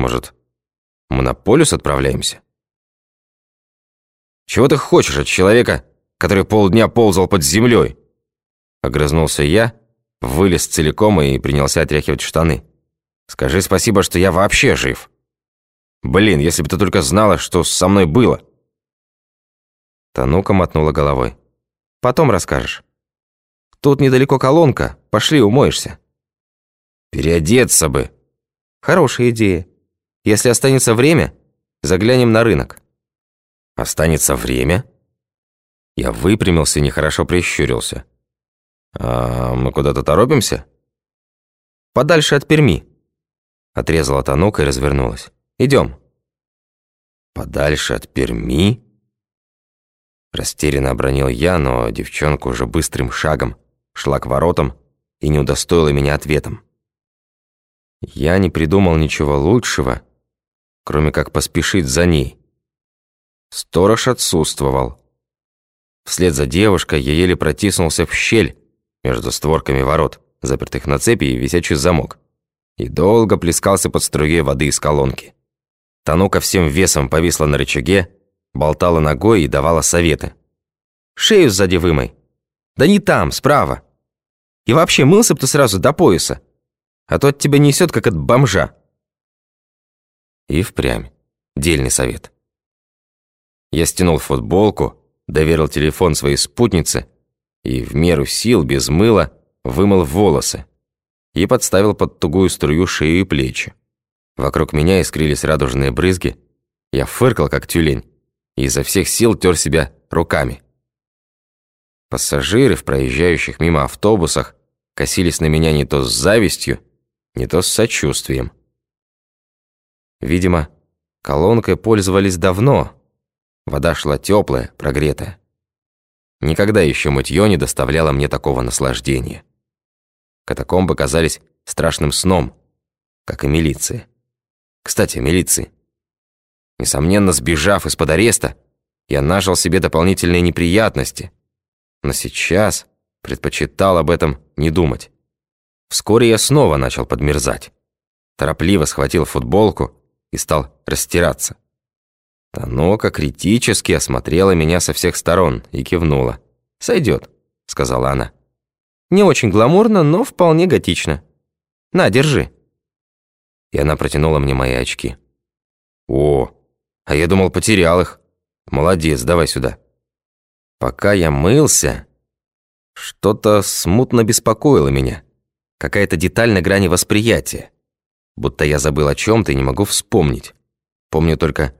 Может, мы на полюс отправляемся? Чего ты хочешь от человека, который полдня ползал под землей? Огрызнулся я, вылез целиком и принялся отряхивать штаны. Скажи спасибо, что я вообще жив. Блин, если бы ты только знала, что со мной было. Танука мотнула головой. Потом расскажешь. Тут недалеко колонка, пошли умоешься. Переодеться бы. Хорошая идея. Если останется время, заглянем на рынок. Останется время? Я выпрямился и нехорошо прищурился. А мы куда-то торопимся? Подальше от Перми. Отрезала Танука и развернулась. Идем. Подальше от Перми? Растерянно обронил я, но девчонка уже быстрым шагом шла к воротам и не удостоила меня ответом. Я не придумал ничего лучшего, кроме как поспешить за ней. Сторож отсутствовал. Вслед за девушкой я еле протиснулся в щель между створками ворот, запертых на цепи и висячий замок, и долго плескался под струей воды из колонки. Танука всем весом повисла на рычаге, болтала ногой и давала советы. «Шею сзади вымой. Да не там, справа. И вообще мылся бы ты сразу до пояса, а то от тебя несет, как от бомжа». И впрямь. Дельный совет. Я стянул футболку, доверил телефон своей спутнице и в меру сил, без мыла, вымыл волосы и подставил под тугую струю шею и плечи. Вокруг меня искрились радужные брызги. Я фыркал, как тюлень, и изо всех сил тер себя руками. Пассажиры в проезжающих мимо автобусах косились на меня не то с завистью, не то с сочувствием. Видимо, колонкой пользовались давно. Вода шла теплая, прогретая. Никогда еще мытье не доставляло мне такого наслаждения. Катакомбы казались страшным сном, как и милиция. Кстати, милиции. Несомненно, сбежав из-под ареста, я нажил себе дополнительные неприятности. Но сейчас предпочитал об этом не думать. Вскоре я снова начал подмерзать. Торопливо схватил футболку и стал растираться. Танока критически осмотрела меня со всех сторон и кивнула. «Сойдет», — сказала она. «Не очень гламурно, но вполне готично. На, держи» и она протянула мне мои очки. «О, а я думал, потерял их. Молодец, давай сюда». Пока я мылся, что-то смутно беспокоило меня. Какая-то деталь на грани восприятия. Будто я забыл о чем-то и не могу вспомнить. Помню только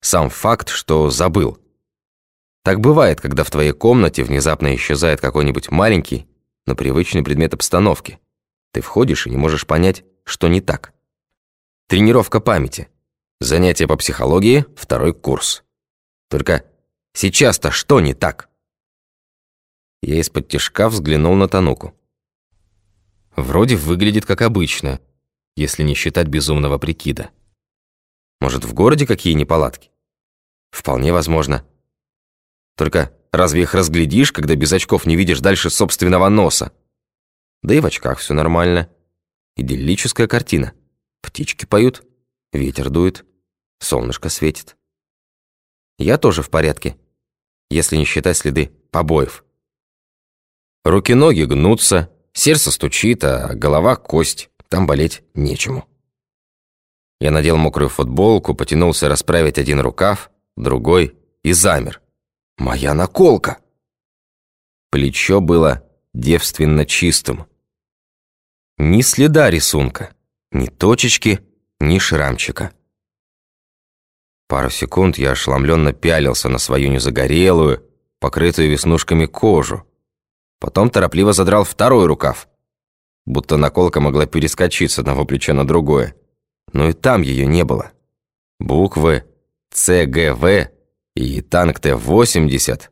сам факт, что забыл. Так бывает, когда в твоей комнате внезапно исчезает какой-нибудь маленький, но привычный предмет обстановки. Ты входишь и не можешь понять, что не так. Тренировка памяти. Занятие по психологии, второй курс. Только сейчас-то что не так? Я из-под тяжка взглянул на Тануку. Вроде выглядит как обычно, если не считать безумного прикида. Может, в городе какие неполадки? Вполне возможно. Только разве их разглядишь, когда без очков не видишь дальше собственного носа? Да и в очках все нормально. Идиллическая картина. Птички поют, ветер дует, солнышко светит. Я тоже в порядке, если не считать следы побоев. Руки-ноги гнутся, сердце стучит, а голова — кость, там болеть нечему. Я надел мокрую футболку, потянулся расправить один рукав, другой и замер. Моя наколка! Плечо было девственно чистым. Ни следа рисунка. Ни точечки, ни шрамчика. Пару секунд я ошеломленно пялился на свою незагорелую, покрытую веснушками кожу. Потом торопливо задрал второй рукав, будто наколка могла перескочить с одного плеча на другое. Но и там ее не было. Буквы ЦГВ и танк Т-80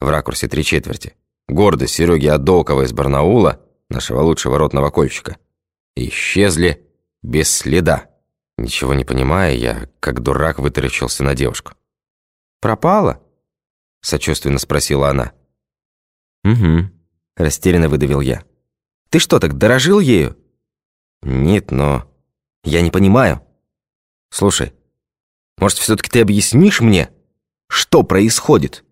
в ракурсе три четверти. Гордость Сереги Адокова из Барнаула, нашего лучшего ротного кольчика, исчезли без следа. Ничего не понимая, я, как дурак, вытаращился на девушку. «Пропала?» – сочувственно спросила она. «Угу», – растерянно выдавил я. «Ты что, так дорожил ею?» «Нет, но...» «Я не понимаю». Слушай, может, все-таки ты объяснишь мне, что происходит?»